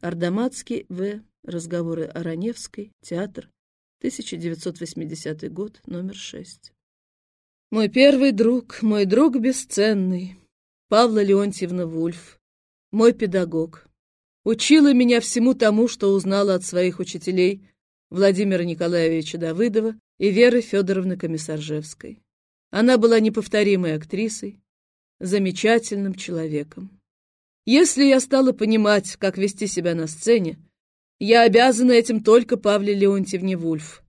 Ардаматский В. Разговоры о Раневской. Театр. 1980 год. Номер 6. Мой первый друг, мой друг бесценный, Павла Леонтьевна Вульф, мой педагог. Учила меня всему тому, что узнала от своих учителей Владимира Николаевича Давыдова и Веры Федоровны Комиссаржевской. Она была неповторимой актрисой, замечательным человеком. Если я стала понимать, как вести себя на сцене, я обязана этим только Павле Леонтьевне Вульф.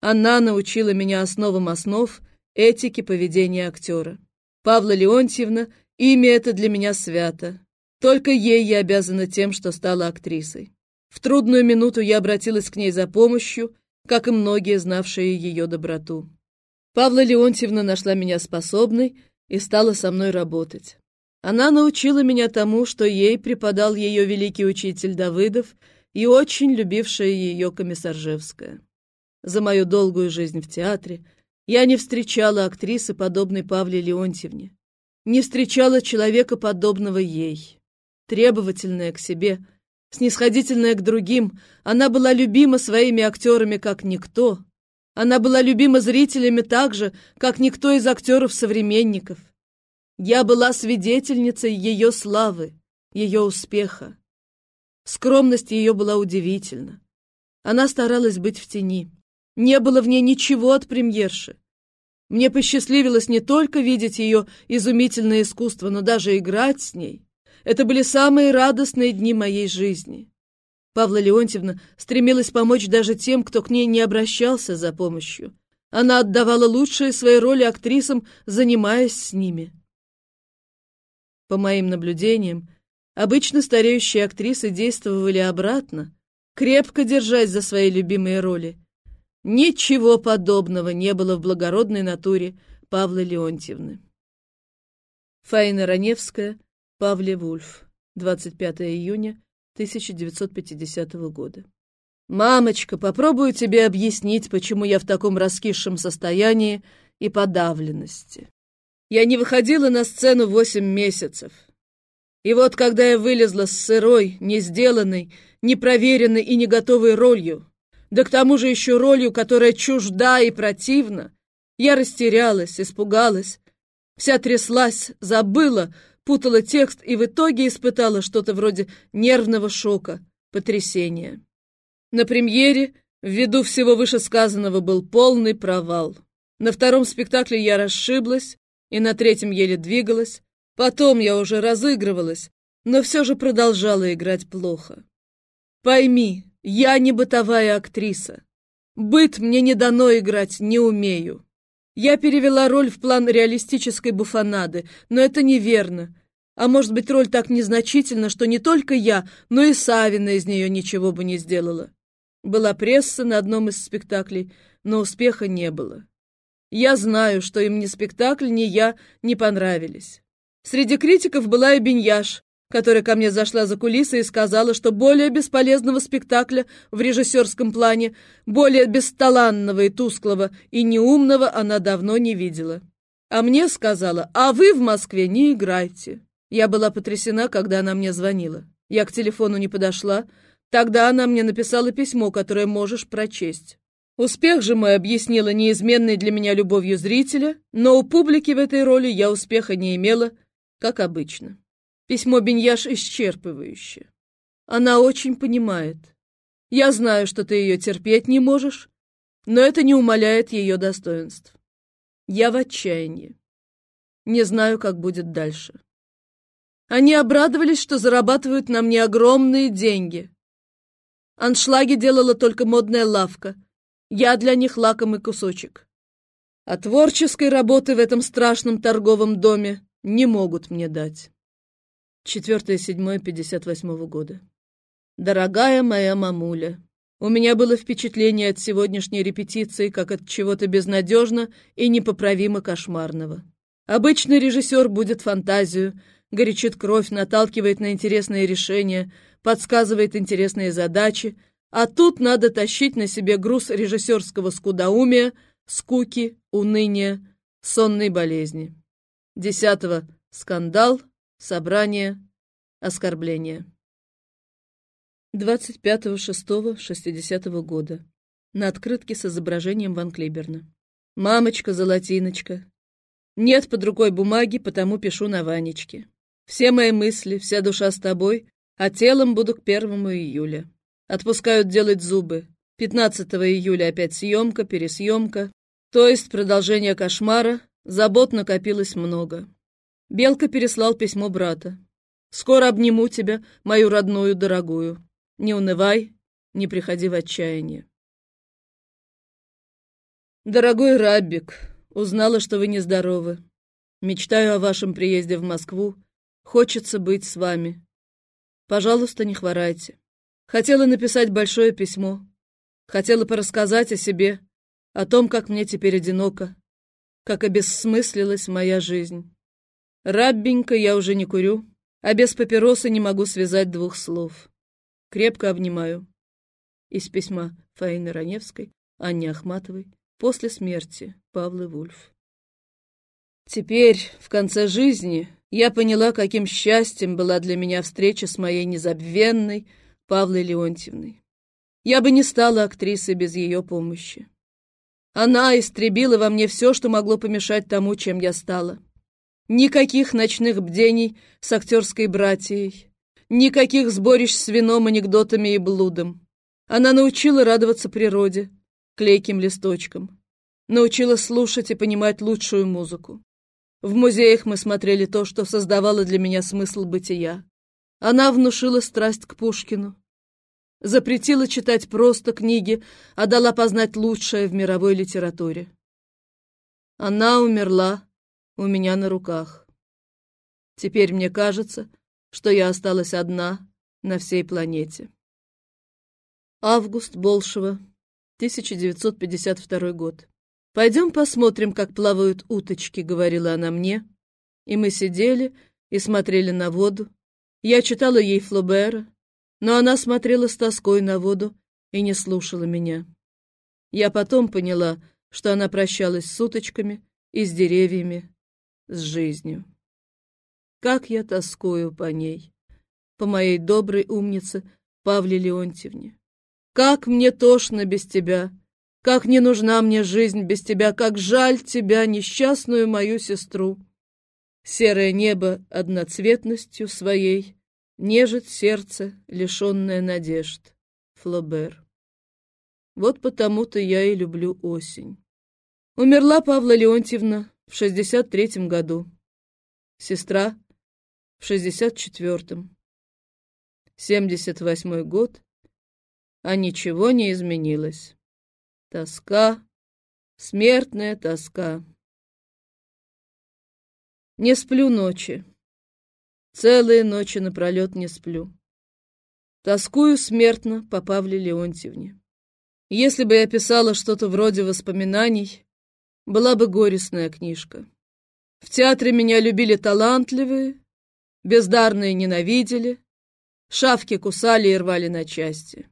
Она научила меня основам основ этики поведения актера. Павла Леонтьевна, имя это для меня свято. Только ей я обязана тем, что стала актрисой. В трудную минуту я обратилась к ней за помощью, как и многие, знавшие ее доброту. Павла Леонтьевна нашла меня способной и стала со мной работать. Она научила меня тому, что ей преподал ее великий учитель Давыдов и очень любившая ее комиссаржевская. За мою долгую жизнь в театре я не встречала актрисы, подобной Павле Леонтьевне, не встречала человека, подобного ей. Требовательная к себе, снисходительная к другим, она была любима своими актерами как никто. Она была любима зрителями так же, как никто из актеров-современников. Я была свидетельницей ее славы, ее успеха. Скромность ее была удивительна. Она старалась быть в тени. Не было в ней ничего от премьерши. Мне посчастливилось не только видеть ее изумительное искусство, но даже играть с ней. Это были самые радостные дни моей жизни. Павла Леонтьевна стремилась помочь даже тем, кто к ней не обращался за помощью. Она отдавала лучшие свои роли актрисам, занимаясь с ними. По моим наблюдениям, обычно стареющие актрисы действовали обратно, крепко держась за свои любимые роли. Ничего подобного не было в благородной натуре Павлы Леонтьевны. Фаина Раневская, Павле Вульф, 25 июня 1950 года. «Мамочка, попробую тебе объяснить, почему я в таком раскисшем состоянии и подавленности. Я не выходила на сцену восемь месяцев. И вот когда я вылезла с сырой, не сделанной, непроверенной и не готовой ролью, да к тому же еще ролью, которая чужда и противна, я растерялась, испугалась, вся тряслась, забыла, путала текст и в итоге испытала что-то вроде нервного шока, потрясения. На премьере, ввиду всего вышесказанного, был полный провал. На втором спектакле я расшиблась, и на третьем еле двигалась. Потом я уже разыгрывалась, но все же продолжала играть плохо. Пойми, я не бытовая актриса. Быт мне не дано играть, не умею. Я перевела роль в план реалистической буфонады, но это неверно. А может быть, роль так незначительна, что не только я, но и Савина из нее ничего бы не сделала. Была пресса на одном из спектаклей, но успеха не было. Я знаю, что им ни спектакль, ни я не понравились. Среди критиков была и Беньяш, которая ко мне зашла за кулисы и сказала, что более бесполезного спектакля в режиссерском плане, более бесталанного и тусклого и неумного она давно не видела. А мне сказала, а вы в Москве не играйте. Я была потрясена, когда она мне звонила. Я к телефону не подошла. Тогда она мне написала письмо, которое можешь прочесть. Успех же мой объяснила неизменной для меня любовью зрителя, но у публики в этой роли я успеха не имела, как обычно. Письмо Беньяш исчерпывающее. Она очень понимает. Я знаю, что ты ее терпеть не можешь, но это не умаляет ее достоинств. Я в отчаянии. Не знаю, как будет дальше. Они обрадовались, что зарабатывают на мне огромные деньги. Аншлаги делала только модная лавка — я для них лакомый кусочек. А творческой работы в этом страшном торговом доме не могут мне дать. 4.7.58 года. Дорогая моя мамуля, у меня было впечатление от сегодняшней репетиции как от чего-то безнадежно и непоправимо кошмарного. Обычный режиссер будет фантазию, горячит кровь, наталкивает на интересные решения, подсказывает интересные задачи, а тут надо тащить на себе груз режиссерского скудоумия, скуки, уныния, сонной болезни. Десятого — скандал, собрание, оскорбление. 25.06.60 года. На открытке с изображением Ван Клиберна. «Мамочка-золотиночка, нет под рукой бумаги, потому пишу на Ванечке. Все мои мысли, вся душа с тобой, а телом буду к первому июля. Отпускают делать зубы. 15 июля опять съемка, пересъемка. То есть продолжение кошмара. Забот накопилось много. Белка переслал письмо брата. «Скоро обниму тебя, мою родную дорогую. Не унывай, не приходи в отчаяние». «Дорогой Раббик, узнала, что вы нездоровы. Мечтаю о вашем приезде в Москву. Хочется быть с вами. Пожалуйста, не хворайте. Хотела написать большое письмо. Хотела порассказать о себе, о том, как мне теперь одиноко, как обессмыслилась моя жизнь. Раббенько я уже не курю, а без папиросы не могу связать двух слов. Крепко обнимаю. Из письма Фаины Раневской, Анне Ахматовой, после смерти Павлы Вульф. Теперь, в конце жизни, я поняла, каким счастьем была для меня встреча с моей незабвенной Павлой Леонтьевной. Я бы не стала актрисой без ее помощи. Она истребила во мне все, что могло помешать тому, чем я стала. Никаких ночных бдений с актерской братьей, никаких сборищ с вином, анекдотами и блудом. Она научила радоваться природе, клейким листочкам. Научила слушать и понимать лучшую музыку. В музеях мы смотрели то, что создавало для меня смысл бытия. Она внушила страсть к Пушкину. Запретила читать просто книги, а дала познать лучшее в мировой литературе. Она умерла у меня на руках. Теперь мне кажется, что я осталась одна на всей планете. Август Болшева, 1952 год. «Пойдем посмотрим, как плавают уточки», — говорила она мне. И мы сидели и смотрели на воду. Я читала ей Флобера, но она смотрела с тоской на воду и не слушала меня. Я потом поняла, что она прощалась с уточками и с деревьями, с жизнью. Как я тоскую по ней, по моей доброй умнице Павле Леонтьевне. Как мне тошно без тебя, как не нужна мне жизнь без тебя, как жаль тебя, несчастную мою сестру. Серое небо одноцветностью своей нежит сердце, лишенное надежд. Флобер. Вот потому-то я и люблю осень. Умерла Павла Леонтьевна в шестьдесят третьем году. Сестра в шестьдесят четвертом. Семьдесят восьмой год, а ничего не изменилось. Тоска, смертная тоска. Не сплю ночи. Целые ночи напролет не сплю. Тоскую смертно по Павле Леонтьевне. Если бы я писала что-то вроде воспоминаний, была бы горестная книжка. В театре меня любили талантливые, бездарные ненавидели, шавки кусали и рвали на части.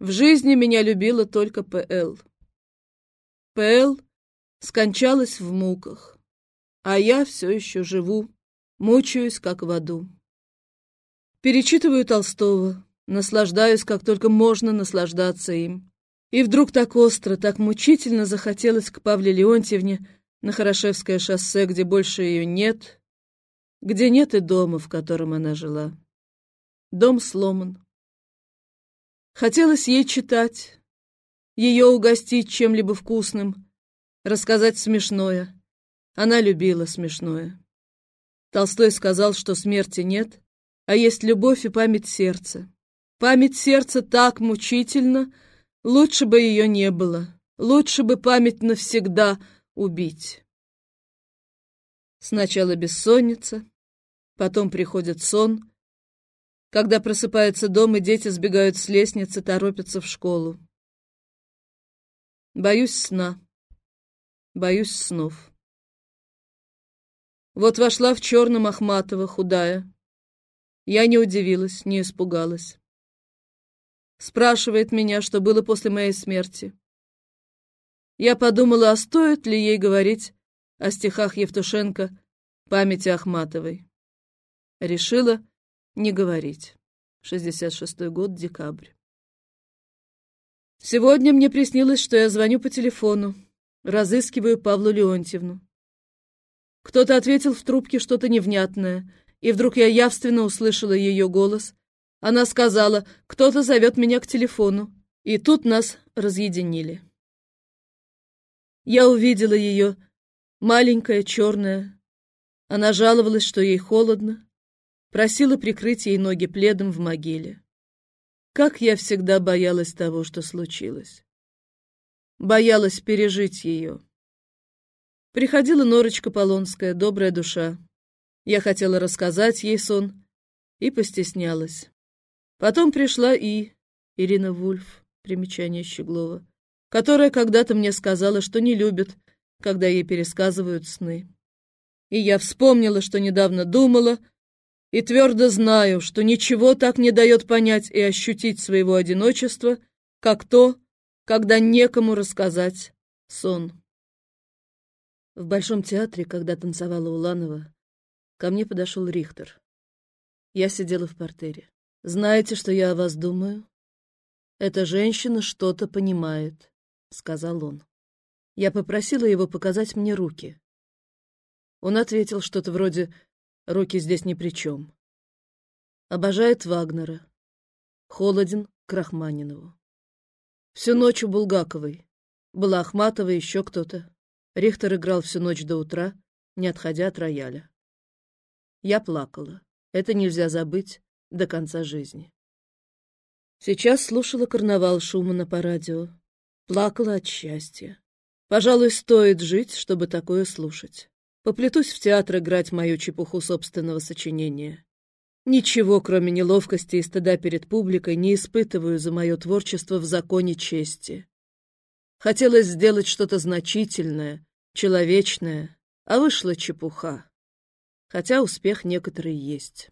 В жизни меня любила только П.Л. П.Л. скончалась в муках, а я все еще живу, мучаюсь, как в аду. Перечитываю Толстого, наслаждаюсь, как только можно наслаждаться им. И вдруг так остро, так мучительно захотелось к Павле Леонтьевне на Хорошевское шоссе, где больше ее нет, где нет и дома, в котором она жила. Дом сломан, Хотелось ей читать, ее угостить чем-либо вкусным, рассказать смешное. Она любила смешное. Толстой сказал, что смерти нет, а есть любовь и память сердца. Память сердца так мучительно, лучше бы ее не было, лучше бы память навсегда убить. Сначала бессонница, потом приходит сон, когда просыпается дом, и дети сбегают с лестницы, торопятся в школу. Боюсь сна. Боюсь снов. Вот вошла в черном Ахматова, худая. Я не удивилась, не испугалась. Спрашивает меня, что было после моей смерти. Я подумала, а стоит ли ей говорить о стихах Евтушенко памяти Ахматовой. Решила, не говорить. 66 год, декабрь. Сегодня мне приснилось, что я звоню по телефону, разыскиваю Павлу Леонтьевну. Кто-то ответил в трубке что-то невнятное, и вдруг я явственно услышала ее голос. Она сказала, кто-то зовет меня к телефону, и тут нас разъединили. Я увидела ее, маленькая, черная. Она жаловалась, что ей холодно, просила прикрыть ей ноги пледом в могиле. Как я всегда боялась того, что случилось. Боялась пережить ее. Приходила Норочка Полонская, добрая душа. Я хотела рассказать ей сон и постеснялась. Потом пришла и Ирина Вульф, примечание Щеглова, которая когда-то мне сказала, что не любит, когда ей пересказывают сны. И я вспомнила, что недавно думала, и твердо знаю, что ничего так не дает понять и ощутить своего одиночества, как то, когда некому рассказать сон. В Большом театре, когда танцевала Уланова, ко мне подошел Рихтер. Я сидела в портере. «Знаете, что я о вас думаю?» «Эта женщина что-то понимает», — сказал он. Я попросила его показать мне руки. Он ответил что-то вроде Руки здесь ни при чем. Обожает Вагнера. Холоден к Рахманинову. Всю ночь у Булгаковой. Была Ахматова, еще кто-то. Рихтер играл всю ночь до утра, не отходя от рояля. Я плакала. Это нельзя забыть до конца жизни. Сейчас слушала карнавал Шумана по радио. Плакала от счастья. Пожалуй, стоит жить, чтобы такое слушать. Поплетусь в театр играть мою чепуху собственного сочинения. Ничего, кроме неловкости и стыда перед публикой, не испытываю за мое творчество в законе чести. Хотелось сделать что-то значительное, человечное, а вышла чепуха. Хотя успех некоторый есть.